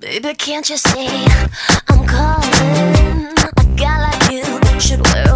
Baby, can't you see I'm calling? A guy like you should wear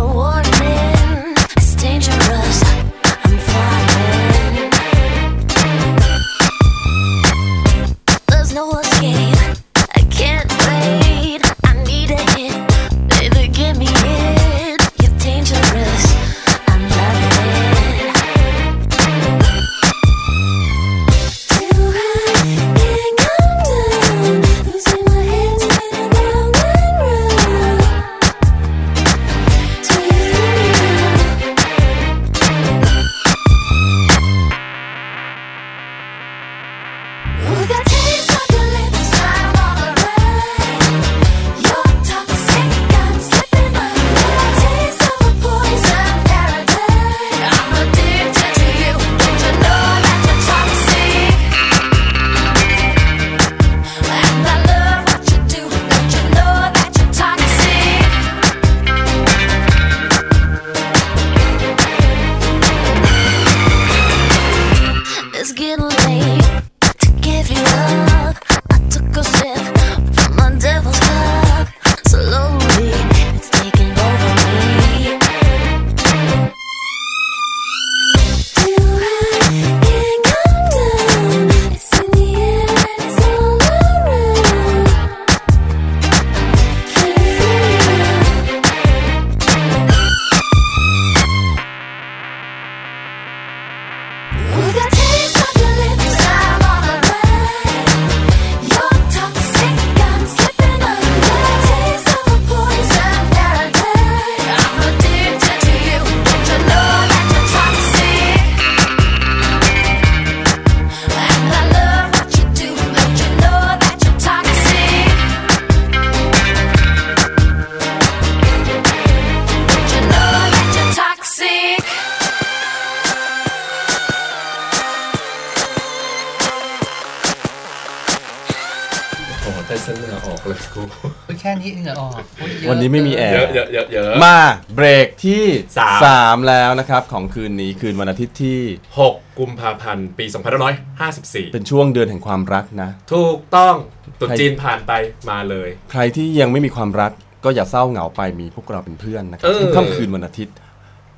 โอ้โหแต่เส้นเหงื่อออกเลยกูแค่นี้เหงื่อออกโอ้ยเยอะวันนี้ไม่มีแอเยร์อะเยอะเยอะเยอะมาเบรกที่ สามสามแล้วนะครับ ของคืนนี้คืนวันอาทิตย์ที่หกกุมภาพันธ์ปี2554 เป็นช่วงเดือนแห่งความรักนะ ถูกต้องตรุษใครจีนผ่านไปมาเลย ใครที่ยังไม่มีความรักก็อย่าเศร้าเหงาไปมีพวกเราเป็นเพื่อนนะครับเออ ทุกค่ำคืนวันอาทิตย์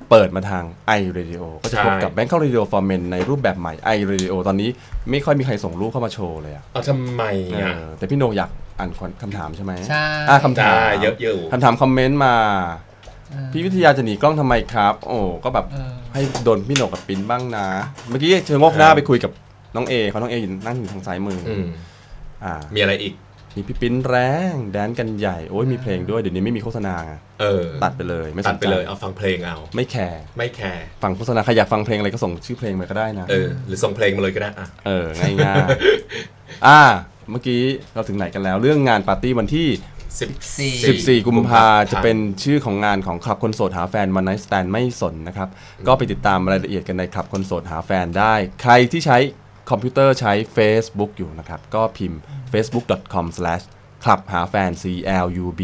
เปิดมาทาง i Radio ก็จะพบกับใช่ Bangkok Radio for Men ในรูปแบบใหม่ i Radio ตอนนี้ไม่ค่อยมีใครส่งรูปเข้ามาโชว์เลยอะเอาทำไมเออะอแต่พี่โนอยากอ่านคำถามใช่ไหมใช่อะคำถามได้เยอะอยู่คำถาม comment มาเออพี่วิทยาจะหนีกล้องทำไมครับ โอ้ก็แบบเออให้โดนพี่โหนกกับปิ้นบ้างนะ เมื่อกี้ชะโงกหน้าไปคุยกับน้องเอเขาน้องเออยู่นั่งอยู่ทางซ้ายมือออืมอ่ามีอะไรอีก มีพี่ปิ้นแรงแดนกันใหญ่โอ้ยมีเพลงด้วยเดี๋ยวนี้ไม่มีโฆษณาไงเออตัดไปเลยไม่สนใจตัดไปเลยเอาฟังเพลงเอาไม่แคร์ไม่แคร์ฟังโฆษณาใครอยากฟังเพลงอะไรก็ส่งชื่อเพลงมาก็ได้นะเออหรือส่งเพลงมาเลยก็ได้อะเออง่ายง่ายๆอ่าเมื่อกี้เราถึงไหนกันแล้ว เรื่องงานปาร์ตี้วันที่สิบสี่14 กุมภาจะเป็นชื่อของงานของคลับคนโสดหาแฟน one night stand ไม่สนนะครับ ก็ไปติดตามรายละเอียดกันในคลับคนโสดหาแฟนได้ ใครที่ใช้ คอมพิวเตอร์ใช้ Facebook อยู่นะครับ ก็พิมพ์ facebook.com slash คลับหาแฟน c l u b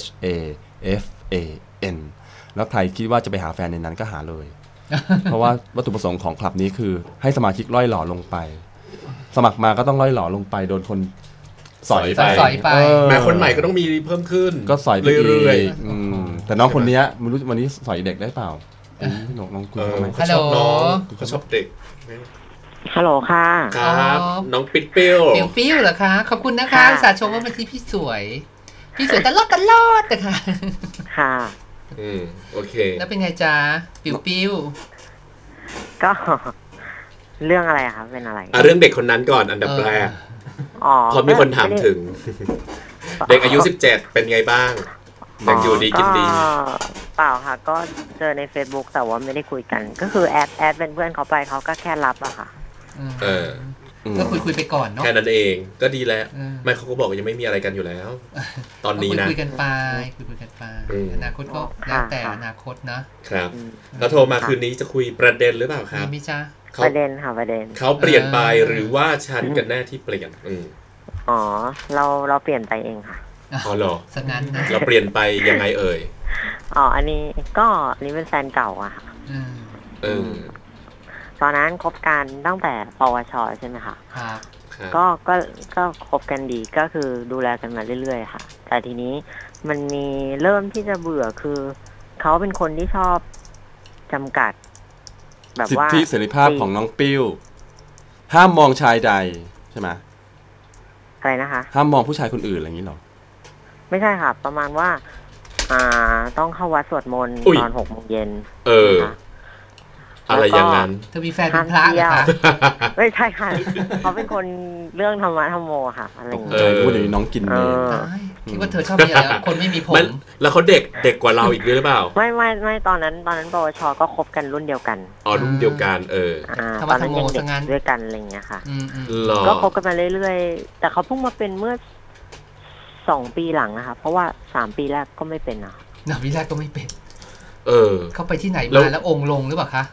h a f a n แล้วใครคิดว่าจะไปหาแฟนในนั้นก็หาเลย เพราะว่าวัตถุประสงค์ของคลับนี้คือ ให้สมาชิกล่อยหล่อลงไป สมัครมาก็ต้องล่อยหล่อลงไปโดนคนสอยไปสอยไปเออแม้คนใหม่ก็ต้องมีเพิ่มขึ้น ก็สอยไปเรื่อยกอืมแต่น้องคนเนี้ยไม่รู้วันนี้สอยเด็กได้เปล่าอืมพี่หนกน้องคุๆณเออทำไมเขาชอบน้องฮัลโหลเขาชอบเด็ก ฮัลโหลค่ะ ครับ อ๋อ น้องปิ๊ดเปิ้ลเปรี้ยวปิ้วเหรอคะ ขอบคุณนะคะค่ะ อุตสาห์ชมว่าเป็นที่พี่สวย พี่สวยตลอดตลอดนะคะ ค่ะ อืมโอเค แล้วเป็นไงจ๊ะปิ้วปิ้วก็ เรื่องอะไรอะครับเป็นอะไรอะเรื่องเด็กคนนั้นก่อนอันดับแรกอ๋อเพราะมีคนถามถึง เด็กอายุ 17 เป็นไงบ้างยังอยู่ดีกินดี เปล่าค่ะ ก็เจอใน Facebook แต่ว่าไม่ได้คุยกัน ก็คือแอดแอดเป็นเพื่อนเขาไปเขาก็แค่รับอะค่ะอืม เอออืมก็คุยคุยไปก่อนเนาะแค่นั้นเองก็ดีแล้วเออไม่เขาก็บอกว่ายังไม่มีอะไรกันอยู่แล้ว ตอนนี้ก็นะคุยคุยกันไปคุยคุยกันไปอืมอนาคตก็ค่ะแล้วแต่ค่ะอนาคตนะครับอืมแล้วโทรมาคืนนี้จะคุยประเด็นหรือเปล่าคมีรับไหมจ๊ะเขาประเด็นค่ะประเด็นเขาเปลี่ยนไปเออหรือว่าฉันกันแน่ที่เปลี่ยนอืมอ๋อ เราเราเปลี่ยนไปเองค่ะอ๋อเหรอสักงั้นนะเราเปลี่ยนไปยังไงเอ่ยอ๋ออันนี้ก็อันนี้เป็นแฟนเก่าอะค่ะอืมเออ ตอนนั้นคบกันตั้งแต่ปวชใช่ไหมคะครับครับก็ก็ก็คบกันดีก็คือดูแลกันมาเรื่อยๆค่ะ แต่ทีนี้มันมีเริ่มที่จะเบื่อคือเขาเป็นคนที่ชอบจำกัด แบบสิทว่าธิเสรีภาพของน้องปิ้ว ห้ามมองชายใดใช่ไหมอะไรนะคะ ห้ามมองผู้ชายคนอื่นอะไรอย่างนี้หรอไม่ใช่ค่ะ ประมาณว่า อ่า ต้องเข้าวัดสวดมนต์อุ๊ยตอนหกโมงเย็นเออนะคะ อะไรอย่างนั้นเธอมีแฟนเป็นพระเหรอคะไม่ใช่ค่ะเขาเป็นคนเรื่องธรรมะธรรมโมค่ะอะไรอย่างเอเงี้ยอพูดอย่างนี้น้องกินเนเอมอตายคิดว่าเธอชอบมีอะไรคนไม่มีผมมันแล้วเขาเด็กเด็กกว่าเราอีกด้วยหรือเปล่า ไม่ไม่ไม่ตอนนั้น ตอนนั้นปวชก็คบกันรุ่นเดียวกันอ๋อรุ่นเดียวกันเอออ่าธรรมะตอนนั้นยังธรรมโมเด็ซะงั้กนด้วยกันอะไรอย่างเงี้ยค่ะอืมอืมหรอก็คบกันมาเรื่อยๆ แต่เขาเพิ่งมาเป็นเมื่อสองปีหลังนะคะเพราะว่าสามปีแรกก็ไม่เป็นอะหนาวิแรกก็ไม่เป็น เออเขาไปที่ไหนแล้วมาแล้วองค์ลงหรือเปล่าคะ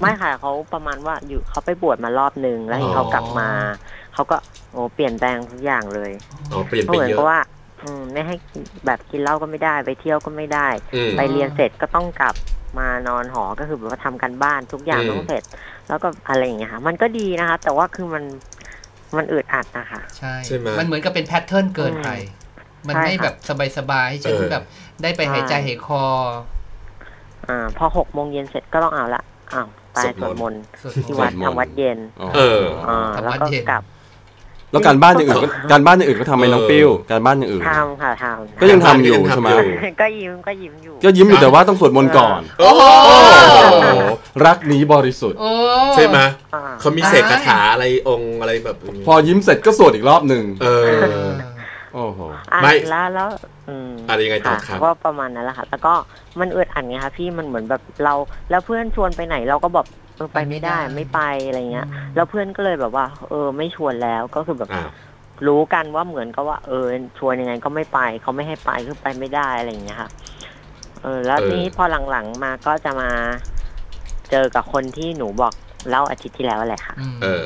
ไม่ค่ะเขาประมาณว่าอยู่เขาไปบวชมารอบหนึ่งแล้วอ๋อเขากลับมาเขาก็โอ้เปลี่ยนแปลงทุกอย่างเลยอ๋อเปลี่ยนก็ไปเหมือนเยกับอะว่าอืมไม่ให้แบบกินเหล้าก็ไม่ได้ไปเที่ยวก็ไม่ได้อืมไปเรียนเสร็จก็ต้องกลับมานอนหอก็คือแบบว่าทำกันบ้านทุกอย่างอืมต้องเสร็จ แล้วก็อะไรอย่างเงี้ยค่ะ มันก็ดีนะคะ แต่ว่าคือมันมันอึดอัดนะคะใช่ใช่ไหมมันเหมือนกับเป็นแพทเทิร์นเกินไปมันใช่ไม่ค่ะแบบสบายๆให้ฉันเออแบบได้ไปหายใจหายคอ อ่า พอหกโมงเย็นเสร็จก็ต้องเอาละอ้าวไปสวดมนต์สวดมที่นวัดต์ทำวัดเย็นอ๋อเอออ่าทำแล้ววัดก็เย็นกลับ แล้วการบ้านอย่างอื่นก็การบ้านอย่างอื่นก็ทำไหมน้องปิ้วการบ้านอย่างอื่นทำค่ะทำก็ยังทำอยู่ใช่ไหมก็ยิ้มก็ยิ้มอยู่ก็ยิ้มอยู่แต่ว่าต้องสวดมนต์ก่อน โอ้โหโอ้โหรักนี้บริสุทธิ์โอ้ใช่ไหมอ่าเขามีเสกคาถาอะไรองค์อะไรแบบนี้พอยิ้มเสร็จก็สวดอีกรอบหนึ่งเออเออ โอ้โหอะไม่แล้วแล้วอืมอะไรยังไงต่อครับก็ประมาณนั้นแหละค่ะแล้วก็มันอึดอัดไงคะพี่มันเหมือนแบบเราแล้วเพื่อนชวนไปไหนเราก็แบบเออไปไม่ได้ไม่ไปอะไรเงี้ย แล้วเพื่อนก็เลยแบบว่า เออไม่ชวนแล้วก็คือแบบอ้าวรู้กันว่าเหมือนกับว่า เออชวนยังไงก็ไม่ไปเขาไม่ให้ไปคือไปไม่ได้อะไรอย่างเงี้ยค่ะเออ แล้วเออทีนี้พอหลังๆมาก็จะมาเจอกับคนที่หนูบอกเล่าอาทิตย์ที่แล้วแหละค่ะอืมเออ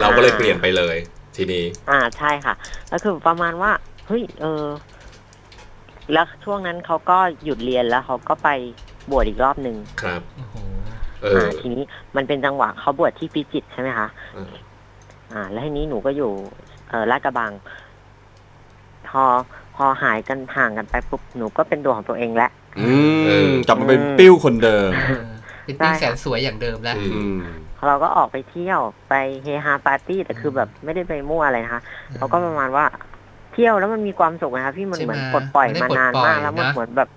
เราก็เลยเปลี่ยนไปเลย ทีนี้ อ่าใช่ค่ะ แล้วคือประมาณว่าเฮ้ยเออ แล้วช่วงนั้นเขาก็หยุดเรียนแล้วเขาก็ไปบวชอีกรอบหนึ่งครับโอ้โหเอออ่าทีนี้มันเป็นจังหวะเขาบวชที่พิจิตรใช่ไหมคะเอออ่า แล้วทีนี้หนูก็อยู่ เออลาดกระบัง พอพอหายกันห่างกันไปปุ๊บหนูก็เป็นตัวของตัวเองแล้วอืเอมอกลับมาเป็นปิ้วคนเดิมเออเป็นปิ้งแสนสวยอย่างเดิมแล้วอือืมม เราก็ออกไปเที่ยวไปเฮฮาปาร์ตี้แต่คือแบบไม่ได้ไปมั่วอะไรนะคะเราก็ประมาณว่าเที่ยวแล้วมันมีความสุขนะคะพี่มันใช่ไหมเหมือนปลดปล่อยได้มาปลดนานปล่อยมากแล้วมันนะเหมือนแบบ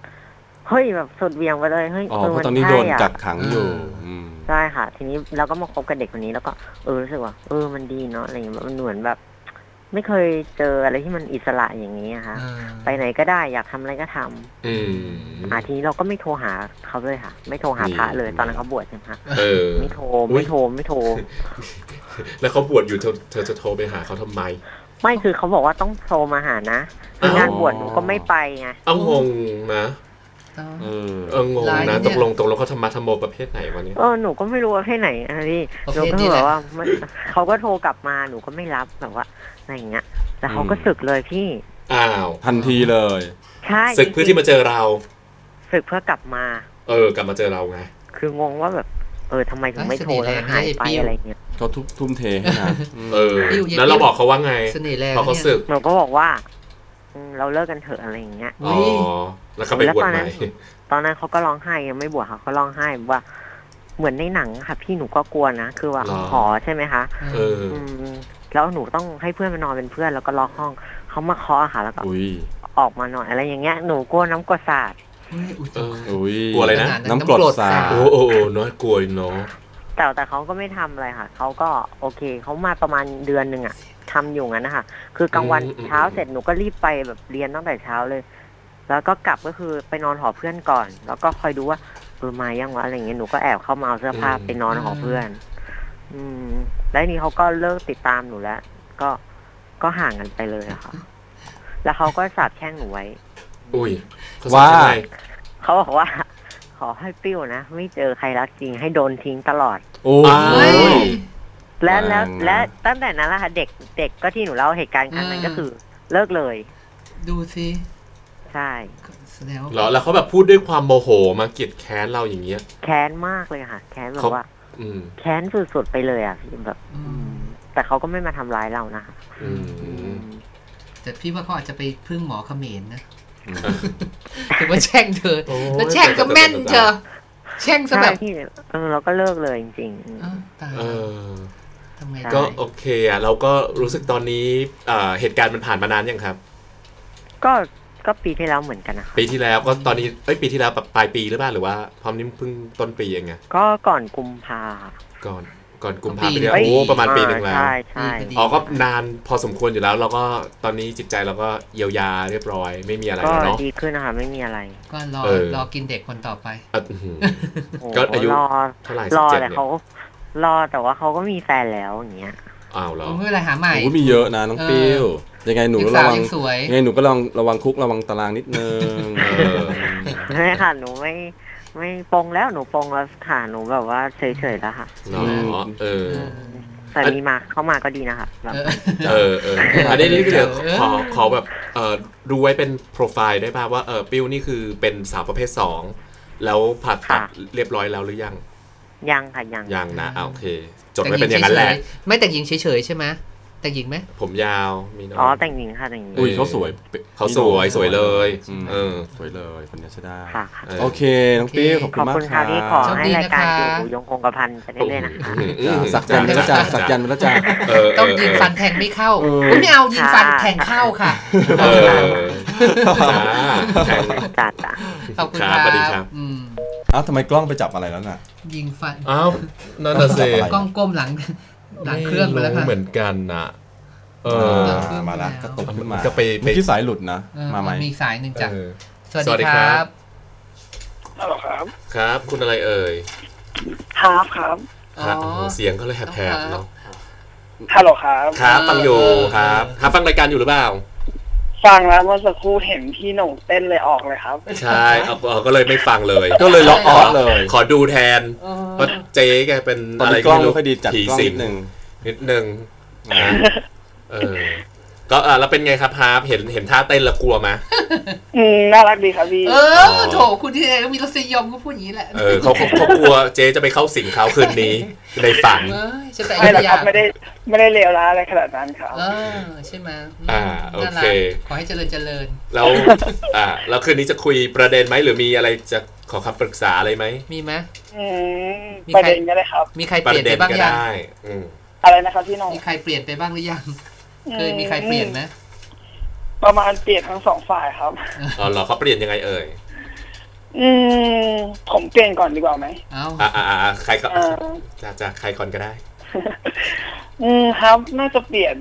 เฮ้ยแบบสุดเหวียงไปเลยเฮ้ยอ๋อเออเพมัราะตอนนี้โดนใช่ะกักขังอยู่อืมอืมใช่ค่ะ ทีนี้เราก็มาคบกับเด็กคนนี้แล้วก็เออรู้สึกว่าเออมันดีเนาะอะไรอย่างเงี้ยมันเหมือนแบบ ไม่เคยเจออะไรที่มันอิสระอย่างนี้อะค่ะเออไปไหนก็ได้อยากทำอะไรก็ทำอืมอ่าทีนี้เราก็ไม่โทรหาเขาเลยค่ะ ไม่โทรหาพระเลยตอนนั้นเขาบวชใช่ไหมคะเออไม่โทรอุ๊ยไม่โทรไม่โทร แล้วเขาบวชอยู่เธอเธอจะโทรไปหาเขาทำไม ไม่คือเขาบอกว่าต้องโทรมาหานะคืองานบวชหนูก็ไม่ไปไงเอางงนะ เออเอองงไลน์เนี่นะยตกลงตกลงเขาธรรมะธรรมโมประเภทไหนวะเนี่ยเออหนูก็ไม่รู้ว่าเพศไหนอะพี่ประหนูเภทก็นี้คือแหแบละบว่ามันเขาก็โทรกลับมาหนูก็ไม่รับแบบว่าอะไรอย่างเงี้ยแต่เขาก็สึกเลยพี่อ้าวทันทีเลยใช่ศึกเพื่อที่มาเจอเราสึกเพื่อกลับมา เออ กลับมาเจอเราไงคืองงว่าแบบเออทำไมถึงไม่โทรแล้วหายไปอะไรเงี้ยเขาทุบทุ่มเทให้นะอืมเออปิ้วเย็นแล้วเราบอกเขาว่าไงเสน่ห์แรงพอเขานี่ยศึกหนูก็บอกว่าอืม เราเลิกกันเถอะอะไรอย่างเงี้ยอุ๊อ๋อยแล้วเขาไปบวชใหม่ตอนนั้นเขาก็ร้องไห้ยังไม่บวชค่ะเขาร้องไห้ว่า เหมือนในหนังอะค่ะ พี่หนูก็กลัวนะคือว่าหรอหอใช่ไหมคะเอออืมแล้วหนูต้องให้เพื่อนมานอนเป็นเพื่อนแล้วก็ล็อกห้องเขามาเคาะอะค่ะ แล้วก็อุ้ยออกมาหน่อยอะไรอย่างเงี้ยหนูกลัวน้ำกรดสาดเฮ้ยอุ๊ยเอออุ้ยกลัวอะไรนะขนาดน้ำกรดสาดโอ้โอ้โอ้น้อยกลัวเนาะแต่แต่เขาก็ไม่ทำอะไรค่ะเขาก็โอเคเขามาประมาณเดือนหนึ่งอะ ทำอยู่งั้นนะคะคือกลางวันเช้าเสร็จหนูก็รีบไปแบบเรียนตั้งแต่เช้าเลย แล้วก็กลับก็คือไปนอนหอเพื่อนก่อน แล้วก็คอยดูว่าเออมายังวะอะไรอย่างเงี้ยหนูก็แอบเข้ามาเอาเสื้อผ้าไปนอนหอเพื่อน อืม แล้วทีนี้เขาก็เลิกติดตามหนูแล้ว ก็ก็ห่างกันไปเลยอะค่ะ แล้วเขาก็สาบแช่งหนูไว้ อุ้ยเขว่าสอนยังไงเขาบอกว่า ขอให้ปิ้วนะ ไม่เจอใครรักจริงให้โดนทิ้งตลอด โอ้เฮ้ยย และแล้วแรงนะและตั้งแต่นั้นแหละค่ะเด็กเด็กก็ที่หนูเล่าเหตุการณ์ครั้งนั้นอืมก็คือ เลิกเลย ดูสิใช่แสดงว่าเหรอแล้วเขาแบบพูดด้วยความโมโหมาเกลียดแค้นเราอย่างเงี้ย แค้นมากเลยค่ะ แค้นแบบเขาว่าอืมแค้นสุดๆไปเลยอะพี่แบบอืมแต่เขาก็ไม่มาทำร้ายเรานะคะอืมแต่พี่ว่าเขาอาจจะไปพึ่งหมอเขมรนะถือว่าแช่งเธอแล้วแช่งก็แม่นเธอแช่งซะใช่แบบพี่เออเราก็เลิกเลยจริงอ้าวตายเออ ทำไงใช่ก็ได้โอเคอะเราก็รู้สึกตอนนี้อ่าเหตุการณ์มันผ่านมานานยังครับๆก็ก็ปีที่แล้วเหมือนกันนะคะปีที่แล้วก็ตอนนี้เอ้ยปีที่แล้วแบบปลายปีหรือเปล่าหรือว่า พร้อมนี้เพิ่งต้นปีเองไงก็ก่อนกุมภาก่อนก่อนกุมภาพันธ์ไปเดียวโอ้ประมาณปีหนึ่งแล้วใช่ใช่อ๋อก็นานพอสมควรอยู่แล้ว เราก็ตอนนี้จิตใจเราก็เยียวยาเรียบร้อย ไม่มีอะไรก็แล้วเนาะดีขึ้นนะคะไม่มีอะไร ก็รอเออรอกินเด็กคนต่อไปอะอื้อหือโอ้ก็อายุรอเท่าไหร่รอ17แต่เนี่ยเขา รอแต่ว่าเขาก็มีแฟนแล้วอย่างเงี้ยอ้าวเหรอผมไม่เป็นไรหาใหม่โอ้ยมีเยอะนะน้องปิ้วยังไงหนูยังระสาววังยังสวยยังไงหนูก็ลองระวังคุกระวังตารางนิดนึงเออไม่ค่ะหนูไม่ไม่ปรงแล้วหนูปรงแล้วค่ะหนูแบบว่าเฉยๆแล้วค่ะเนาะเออแต่มีมาเข้ามาก็ดีนะคะแบบเออเออเอออันนี้นี่เดี๋ยวเออขอขอแบบเออดูไว้เป็นโปรไฟล์ได้ป่ะว่าเออปิ้วนี่คือเป็นสาวประเภทสองแล้วผ่าตัดเรียบร้อยแล้วหรือยัง ยังค่ะยังยังนะอะโอเค จดไว้เป็นอย่างนั้นแหละไม่แต่งหญิงเฉยๆใช่ไหมแต่งหญิงไหมผมยาวมีน้องอ๋อแต่งหญิงค่ะแต่งหญิงอุ้ยเขาสวยเขาสวยสวยเลยอืมเออสวยเลยคนนี้ใช่ได้ค่ะค่ะเออโอเคน้องปิ้วขอบขคุอบณมากคุณคค่ะรับที่ขอโชคให้ดีรายการนะคะอยู่ยงคงกระพันไปเรื่อยๆนะคะจ้ะสักยันต์ไปแล้วจ้ะสักยันต์ไปแล้วจ้ะเออต้องยิงฟันแทงไม่เข้าเอออุ๊ยไม่เอายิงฟันแทงเข้าค่ะเออจ้าแข่งจัดอะขอบคุณคครัรับบสวัสดีครับอืมอ้าวทำไมกล้องไปจับอะไรแล้วน่ะ ยิงฟันอ้าวนั่นน่ะสิอะไรกล้องก้มหลัง หลังเครื่องไปแล้วค่ะเหมือนกันน่ะเออเออ่ามาแล้วก็ตกขึ้นมาก็ไปไปเมื่อกี้สายหลุดนะเออมาไหมมีสายหนึ่งจากเออสวัสสวัสดีดีคครัรับบฮัลโหลครับ ครับ คุณอะไรเอ่ยครับครับอ๋อฮะเสียงก็เลยแหบๆเนาะฮัลโหลครับ ครับ ฟังอยู่เออครับครับฟังรายการอยู่หรือเปล่า ฟังแล้วเมื่อสักครู่เห็นพี่โหน่งเต้นเลยออกเลยครับ ใช่เอาเอาก็เลยไม่ฟังเลย ก็เลย log off เลย ขอดูแทนเออเพราะเจ๊แกเป็นตอนอะไรนี้กล้องไม่ไม่รู้ค่อยดีจัดผีกล้องสินิงดนึงนิดนึงนะเออ ก็อะแล้วเป็นไงครับฮาร์ปเห็นเห็นท่าเต้นแล้วกลัวไหมอืมน่ารักดีครับพี่ เออโถคุณที่ไหนก็มีรสนิยมก็พูดอย่างนี้แหละเออเขาเขาเขากลัวเจ๊จะไปเข้าสิงเขาคืนนี้ในฝัน เอ้ยฉันแต่ไม่หรอกอครับย่างไม่ได้ไม่ได้เลวร้ายอะไรขนาดนั้นครับ เออใช่ไหมมอ่าโอเคน่ารักขอให้เจริญเจริญ แล้วอ่าแล้วคืนนี้จะคุยประเด็นไหมหรือมีอะไรจะขอคำปรึกษาอะไรไหมมีไหมอืมมีใครประเด็นก็ได้ครับ มีใครปเปลี่ยระนเด็ไปนบ้างก็ยังได้ อืมอะไรนะครับพี่โหน่งมีใครเปลี่ยนไปบ้างหรือยัง เคยมีใครเปลี่ยนไหมประมาณเปลี่ยนทั้งสองฝ่ายครับอ๋อเหรอเขาเปลี่ยนยังไงเอ่ย อืม ผมเปลี่ยนก่อนดีกว่าไหมเอ้าอ่าอ่าอ่าใครก็เอ่อจะจะใครก่อนก็ได้ อืมครับ น่าจะเปลี่ยน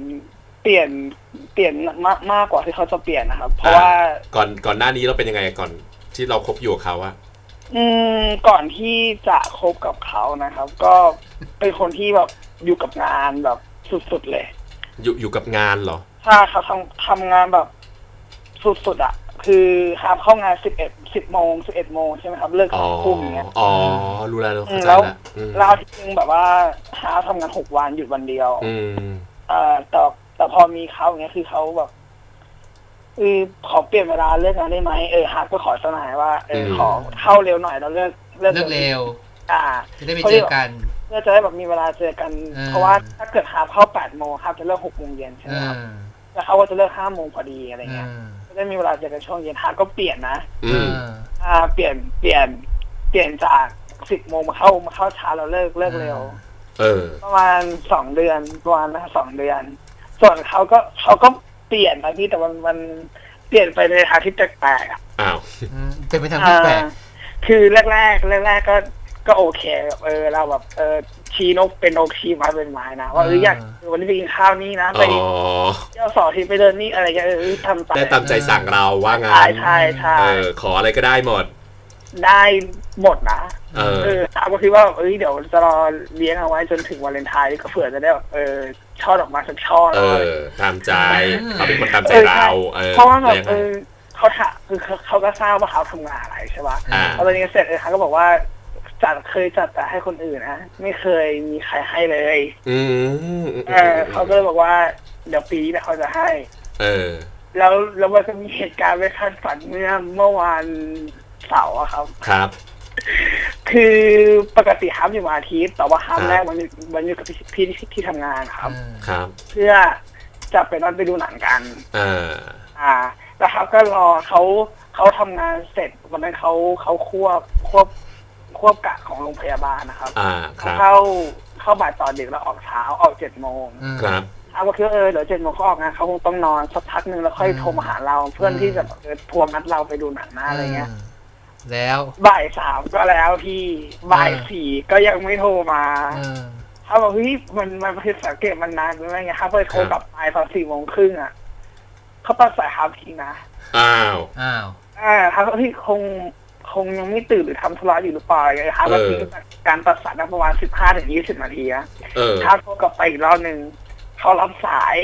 เปลี่ยนเปลี่ยนมากมากกว่าที่เขาจะเปลี่ยนนะครับ เพราะว่าก่อนก่อนหน้านี้เราเป็นยังไงก่อนที่เราคบอยู่กับเขาอะอืมก่อนที่จะคบกับเขานะครับ ก็เป็นคนที่แบบอยู่กับงานแบบสุดๆเลย อยู่อยู่กับงานเหรอถ้าเขาทำทำงานแบบสุดๆอะ คือหามเข้างานสิบเอ็ดสิบโมงสิบเอ็ดโมงใช่ไหมครับเลิกอ๋สอองทุ่มอย่างเงี้ยอ๋อ รู้แล้วเข้าใจแล้วแล้วอืมแล้วอาที่นึงแบบว่าหาทำงานหกวันหยุดวันเดียว อืมเอ่อแต่แต่พอมีเขาอย่างเงี้ยคือเขาแบบเออขอเปลี่ยนเวลาเลิกงานได้ไหมเออฮาร์ดก็ขอสนายว่าเอออืมขอเข้าเร็วหน่อยแล้วเลิกเลิกเร็ว อ่าจะได้ไปเจอกันเพื่อจะได้แบบมีเวลาเจอกันอ่าเพราะว่าถ้าเกิดหาเข้าแปดโมงครับจะเลิกหกโมงเย็นใช่ไหมอ่าครับแล้วเขาก็จะเลิกห้าโมงพอดีอะไรอ่าเงี้ยจะได้มีเวลาเจอกันช่วงเย็นฮาร์ดก็เปลี่ยนนะอืมอ่า เปลี่ยนเปลี่ยนเปลี่ยนจากสิบโมงมาเข้ามาเข้าช้าแล้วเลิกเลิกเร็วเออประมาณสองเดือนประมาณนะสองเดือน ส่วนเขาก็เขาก็เปลี่ยนนะพี่แต่มันมันเปลี่ยนไปในทางที่แปลกๆอะอ้าวอืมเป็นไปทางที่แปลกอ่าคือแรกแรกแรกแรกๆก็ ก็โอเคแบบเออเราแบบเออชี้นกเป็นนกชี้ไม้เป็นไม้นะว่าเอออยากวันนี้ไปกินข้าวนี่นะไปอ๋อเที่ยวสองที่ไปเดินนี่อะไรเงี้ยเออทำไปได้ตามใจสั่งเราว่างั้นใช่ใช่ใช่เออขออะไรก็ได้หมด ได้หมดนะเออเออตามก็คิดว่าเอ้ยเดี๋ยวจะรอเลี้ยงเอาไว้จนถึงวาเลนไทน์ก็เผื่อจะได้แบบเออช่อดอกไม้สักช่อเอแล้วอะไรอตามใจเขาเป็นคนตามใจเออใช่เราเออเพราะว่าแบบยังไงเออเขาถามคือเขาเขาก็ทราบว่าเขาทำงานอะไรใช่ป่ะอ่าพอตอนนี้เสร็จเออเขาก็บอกว่า จัดเคยจัดแต่ให้คนอื่นนะไม่เคยมีใครให้เลย อืมเออเขาก็เลยบอกว่า เดี๋ยวปีนี้เขาจะให้ เออ แล้วแล้วมันก็มีเหตุการณ์ไม่คาดฝันเมื่อเมื่อวานเสาร์อะครับ ครับ คือปกติฮับอยู่วันอาทิตย์แต่ว่าฮับครับแรกมันอยู่มันอยู่กับพี่พี่ที่ที่ทำงานครับ ครับ เพื่อจะไปนัดไปดูหนังกันอ่าอ่าแล้วครับก็รอเขาเขาทำงานเสร็จวันนั้นเขาเขาควบควบ ควบกะของโรงพยาบาลนะครับอ่าคเขารับเข้าเข้าบ่ายตอนดึกแล้วออกเช้าออกเจ็ดโมงครับเอาก็คิดว่าเออเดี๋ยวเจ็ดโมงเขาออกงานเขาคงต้องนอนสักพักหนึ่งแล้วค่อยโทรมาหาเรา เพื่อนที่จะแบบเออทวงนัดเราไปดูหนังนะอะไรเงี้ย แล้วบ่ายสามก็แล้วพี่บ่ายอ่าสี่ก็ยังไม่โทรมาเออเขาบอกเฮ้ยมันมันผิดสังเกตมันนานไปไหมเงี้ยครับเลยโทรกลับไปตอนสี่โมงครึ่งอะเขาตัดสายฮาร์ปทิ้งนะอ้าวอ้าวอ่าครับที่คง คงยังไม่ตื่นหรือทำธุระอยู่หรือเปล่าอะไรเงี้ยครับเอแล้วทิ้งการตัดสายนะประมาณสิบห้าถึงยี่สิบนาทีอะเออถ้าโทรกลับไปอีกรอบหนึ่งเขารับสาย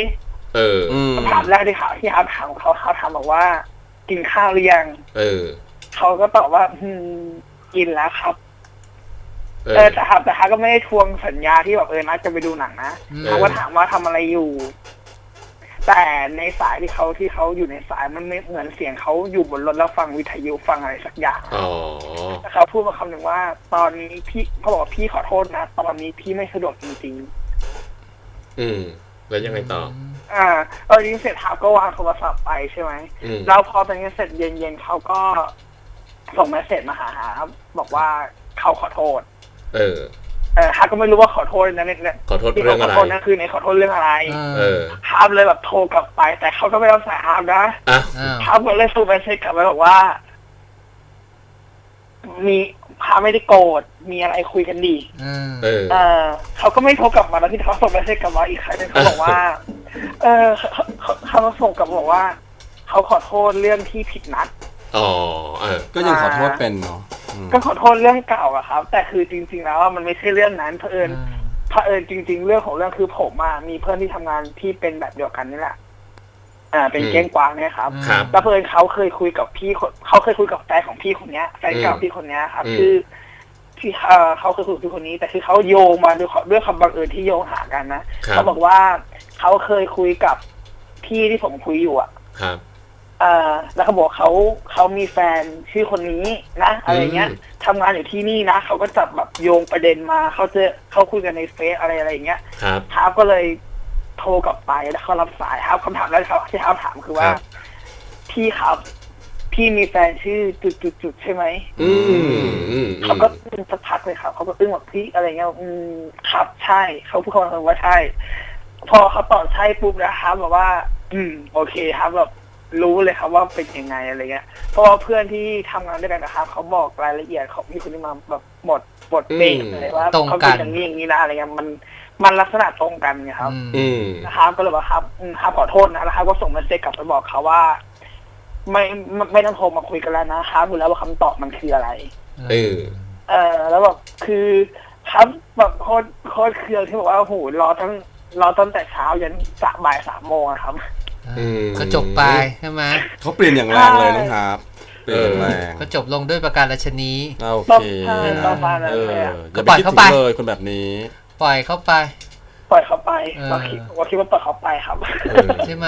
เออ อืม คำถามแรกที่เขาที่ฮาร์ปถามเขาเขาถามบอกว่า กินข้าวหรือยังเออ เขาก็ตอบว่าอืมกินแล้วครับ เอเอออ แต่ครับแต่ฮาร์ปก็ไม่ได้ทวงสัญญาที่แบบเออนัดจะไปดูหนังนะอืมเขาก็ถามว่าทำอะไรอยู่ แต่ในสายที่เขาที่เขาอยู่ในสายมันไม่เหมือนเสียงเขาอยู่บนรถแล้วฟังวิทยุฟังอะไรสักอย่างอ๋อแล้วเขาพูดมาคำหนึ่งว่า ตอนนี้พี่เขาบอกว่าพี่ขอโทษนะตอนนี้พี่ไม่สะดวกจริงอืม แล้วยังไงต่อๆอ่าเออยิงเสร็จฮาร์ปก็วางโทรศัพท์ไปใช่ไหมอืมแล้วพอตอนนี้เสร็จเย็นๆเขาก็ส่ง message มาหาฮาร์ปบอกว่าเขาขอโทษ เออ เออฮาร์ปก็ไม่รู้ว่าขอโทษนะเนี่ยขอโทษเรื่องอะไรที่เขางขอะอไรโทษนั่นคือในขอโทษเรื่องอะไรเออฮาร์ปเลยแบบโทรกลับไป แต่เขาก็ไม่รับสายฮาร์ปนะอะอ้าวฮาร์ปก็เลยส่ง message กลับไปบอกว่า มีฮาร์ปไม่ได้โกรธมีอะไรคุยกันดีอืมเออเออเขาก็ไม่โทรกลับมาแล้วที่เขาส่ง message กลับมาอีกครั้งหนึงเขาบอกว่า เออเขาเขาเขาส่งกลับมาบอกว่า เขาขอโทษเรื่องที่ผิดนัดอ๋อเออ ก็ยังขอโทษเป็นเนาะอืม ก็ขอโทษเรื่องเก่าอะครับ แต่คือจริง ๆ แล้วอะมันไม่ใช่เรื่องนั้นเผอิญเผอิญจริง ๆ เรื่องของเรื่องคือผมอะมีเพื่อนที่ทำงานที่เป็นแบบเดียวกันนี่แหละอ่า เป็นอืมเก้งกวางเนี่ยครับครับแล้วเพื่อนเขาเคยคุยกับพี่คนเขาเคยคุยกับแฟนของพี่คนเนี้ยแฟนเก่าอืมพี่คนเนี้ยครับอืมคือที่เอ่อเขาเคยคุยกับพี่คนนี้ แต่คือเขาโยงมาด้วยด้วยคำบังเอิญที่โยงหากันนะครับเขาบอกว่าเขาเคยคุยกับพี่ที่ผมคุยอยู่อะครับเอ่อแล้วเขาบอกเขาเขามีแฟนชื่อคนนี้นะอะไรเงี้ยอืมทำงานอยู่ที่นี่นะเขาก็จับแบบโยงประเด็นมาเขาเจอเขาคุยกันในเฟซอะไรอะไรอย่างเงี้ยครับฮาร์ปก็เลยโทรกลับไปแล้วเขารับสายฮาร์ปคำถามแรกที่เขาที่ฮาร์ปถามคือว่าครับพี่ครับพี่มีแฟนชื่อจุดจุดจุดๆๆใช่ไหมอืมอืมอืมเขาก็อึ้งสักพักเลยครับเขาก็อึ้งแบบพี่อะไรเงี้ยอืมครับใช่เขาพูดคำนึงว่าใช่ พอเขาตอบใช่ปุ๊บนะครับแบบว่า อืม โอเคครับแบบ รู้เลยครับว่าเป็นยังไงอะไรเงี้ย เพราะว่าเพื่อนที่ทำงานด้วยกันนะครับเขาบอกรายละเอียดของพี่คนนี้มาแบบหมดหมดเป๊ะเลยว่าตรงเขากัเป็นนอย่างนี้อย่างนี้นะอะไรเงี้ยมันมันลักษณะตรงกันไงครับอืมอืมนะครับก็เลยบอกครับอืมครับขอโทษนะแล้วครับก็ส่งเมสเซจกลับไปบอกเขาว่าไม่ไม่ไม่ต้องโทรมาคุยกันแล้วนะครับรู้แล้วว่าคำตอบมันคืออะไร เออ เออแล้วแบบคือครับแบบโคตรโคตรเครื่องที่บอกว่าโอ้โหรอทั้งรอตั้งแต่เช้ายันสามบ่ายสามโมงอะครับอืม ก็จบไปใช่ไหมเขาเปลี่ยนอย่างแรงเลยน้องฮาร์ปเปลี่ยนอย่างแรงก็จบลงด้วยประการราชนีโอเคใช่ประมาณนั้นเออเลยอะอย่าปล่ไปอยคิดเขาถึไปงเลยคนแบบนี้ ปล่อยเข้าไป ปล่อยเขาไปเออเราคิดว่าคิดว่าปล่อยเขาไปครับเออใช่ไหม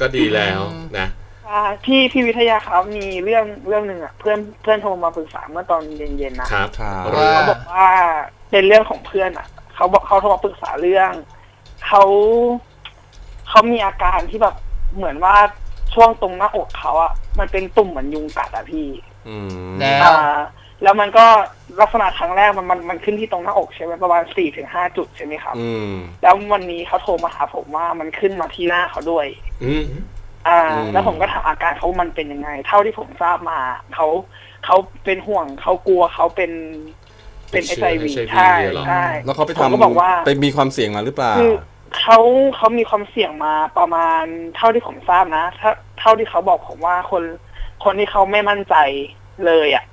ก็ดีแล้วนะอ่าพี่พี่วิทยาครับมีเรื่องเรื่องหนึ่งอะเพื่อนเพื่อนโทรมาปรึกษาเมื่อตอนเย็นๆนะครับครับเรื่องเขาบอกว่าเป็นเรื่องของเพื่อนอะ เขาบอกเขาโทรมาปรึกษาเรื่องเขาเขามีอาการที่แบบ เหมือนว่าช่วงตรงหน้าอกเขาอะมันเป็นตุ่มเหมือนยุงกัดอะพี่อืมแล้ว อ่าแล้วมันก็ลักษณะครั้งแรกมันมันมันขึ้นที่ตรงหน้าอกใช่ไหมประมาณสี่ถึงห้าจุดใช่ไหมครับ อืมแล้ววันนี้เขาโทรมาหาผมว่ามันขึ้นมาที่หน้าเขาด้วย อืม อ่า อืม แล้วผมก็ถามอาการเขามันเป็นยังไง เท่าที่ผมทราบมาเขาเขาเป็นห่วงเขากลัวเขาเป็นเป็นเอเป็นไอเชื้อวี HIV ใช่เหรอใช่ แล้วเขาไปผมก็ทำบอกว่าไปมีความเสี่ยงมาหรือเปล่า คือ เขาเขามีความเสี่ยงมาประมาณเท่าที่ผมทราบนะถ้าเท่าที่เขาบอกผมว่าคน คนที่เขาไม่มั่นใจเลยอะ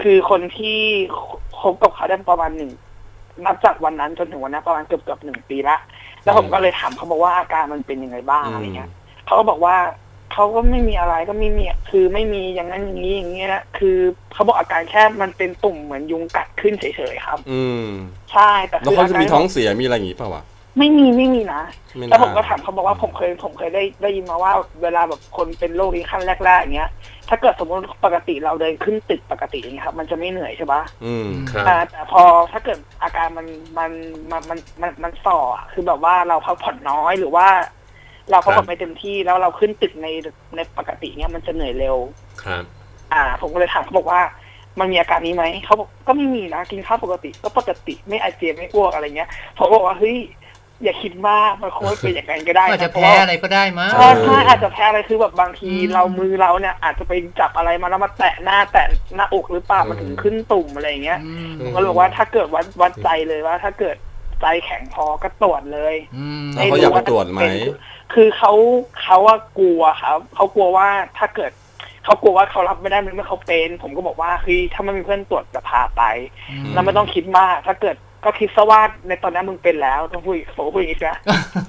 คือคนที่คบกับเขาได้ประมาณหนึ่งนับจากวันนั้นจนถึงวันนี้ประมาณเกือบเกือบหนึ่งปีละแล้วผมก็เลยถามเขาบอกว่าอาการมันเป็นยังไงบ้างอะไรเงี้ยเขาก็บอกว่าเขาก็ไม่มีอะไรก็ไม่มีคือไม่มีอย่างนั้นอย่างนี้อย่างเงี้ยนะคือเขาบอกอาการแค่มันเป็นตุ่มเหมือนยุงกัดขึ้นเฉยๆครับ อืมใช่แต่แล้วคือเขาจะมีกรท้องเสียมีอะไรอย่างงี้เปล่าวะ ไม่มีไม่มีนะไม่แล้วผมน่าก็ถามเขาบอกว่าผมเคยผมเคยได้ได้ยินมาว่าเวลาแบบคนเป็นโรคนี้ขั้นแรกๆอย่างเงี้ย ถ้าเกิดสมมติปกติเราเดินขึ้นตึกปกติอย่างเงี้ยครับ มันจะไม่เหนื่อยใช่ปะอืมครับ อ่าแต่พอถ้าเกิดอาการมันมันมันมันมันมันส่ออะคือแบบว่าเราพักผ่อนน้อยหรือว่า เราพักผ่อนไม่เต็มที่แล้วเราขึ้นตึกในในปกติเนี้ยมันจะเหนื่อยเร็ว ครับ อ่า ผมก็เลยถามเขาบอกว่า มันมีอาการนี้ไหมเขาบอกก็ไม่มีนะกินข้าวปกติก็ปกติไม่อาเจียนไม่อ้วกอะไรเงี้ยผมบอกว่าเฮ้ย อย่าคิดมากมันคงไม่เป็นอย่างนั้นก็ได้ก็อาจจะนเพแพ้ราะว่าอะไรก็ได้มั้งใช่ใช่อาจจะแพ้อะไรคือแบบบางทีอืมเรามือเราเนี่ย อาจจะไปจับอะไรมาแล้วมาแตะหน้าแตะหน้าอกหรือเปล่ามันถึงขึ้นตุ่มอะไรอย่างเงี้ยอืมผมก็เลยบอกว่าถ้าเกิดวัดวัดใจเลยว่า ถ้าเกิดใจแข็งพอก็ตรวจเลยอืมแล้วเขาอยากไปตรวจไหมเป็นคือเขาเขาว่ากลัวครับเขากลัวว่าถ้าเกิดเขากลัวว่าเขารับไม่ได้เมื่อเขาเป็น ผมก็บอกว่าคือถ้าไม่มีเพื่อนตรวจจะพาไป แล้วไม่ต้องคิดมาก ถ้าเกิด ก็คิดซะว่าในตอนนั้นมึงเป็นแล้วต้องพูดผมก็พูดอย่างนี้นะ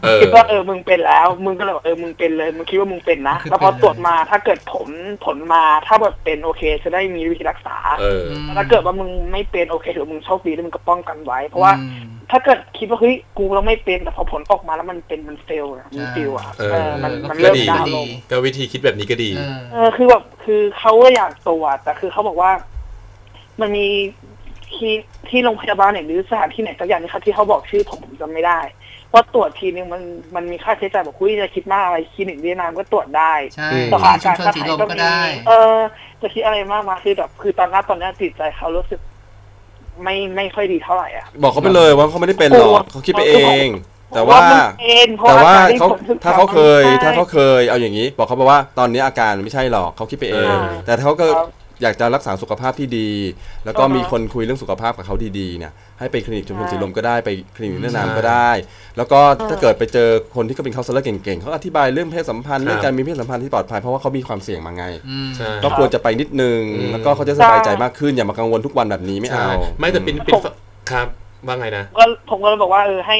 เออคิดว่าเออมึงเป็นแล้ว มึงก็เลยบอกเออมึงเป็นเลยมึงคิดว่ามึงเป็นนะคือแล้วพอเป็นเลยตรวจมาถ้าเกิดผลผลมาถ้าแบบเป็นโอเคจะได้มีวิธีรักษาเออถ้าเกิดว่ามึงไม่เป็นโอเคถือว่ามึงโชคดีแล้วมึงก็ป้องกันไว้ เพราะว่าอืมถ้าเกิดคิดว่าเฮ้ยกูเราไม่เป็นแต่พอผลออกมาแล้วมันเป็นมันเฟลนะมันใช่ฟิลอะเออเออมันเออมันก็เริ่มดีดาวน์ลงก็วิธีคิดแบบนี้ก็ดีเออเออคือแบบคือเขาก็อยากตรวจแต่คือเขาบอกว่า มันมี ที่ที่โรงพยาบาลไหนหรือสถานที่ไหนสักอย่างนี่ครับที่เขาบอกชื่อผมผมจำไม่ได้ว่าตรวจทีนึงมันมันมีค่าใช้จ่ายบอกคุยจะคิดมากอะไรคลินิกเวียดนามก็ตรวจได้ใช่อืมต่อที่อาชุมการชนก็สีหายลมก็ก็มีได้เออจะคิดอะไรมากมาคือแบบคือตอนนั้นตอนนี้จิตใจเขารู้สึก ไม่ไม่ค่อยดีเท่าไหร่อะ บอกเขาไปเลยว่าเขาไม่ได้เป็นหรอกเขาคิดไปเอง แต่ว่ามันเป็นเพราะแต่ว่าอการที่เขาผมศึกษถ้าเขาเคยใช่ถ้าเขาเคยเอาอย่างนี้ บอกเขาไปว่าตอนนี้อาการไม่ใช่หรอกเขาคิดไปเองอ่าแต่ถ้าเขาก็ครับ อยากจะรักษาสุขภาพที่ดี แล้วก็อ่าฮะมีคนคุยเรื่องสุขภาพกับเขาดีๆเนี่ยให้ไปคลินิกชุมชนใช่สีลมก็ได้ไปคลินิกเวียดนามใช่ก็ได้ แล้วก็อ่าถ้าเกิดไปเจอคนที่เขาเป็น counselor เก่งๆเขาอธิบายเรื่องเพศสัมพันธ์ครับเรื่องการมีเพศสัมพันธ์ที่ปลอดภัยเพราะว่าเขามีความเสี่ยงมาไงอืมใช่ก็ควรจะไปนิดนึงอืมแล้วก็เขาจะสบายใจมากขึ้นอย่ามากังวลทุกวันแบบนี้ไม่ใช่เอาไม่แต่เป็นเป็นครับว่าไงนะก็ผมก็เลยบอกว่าเออให้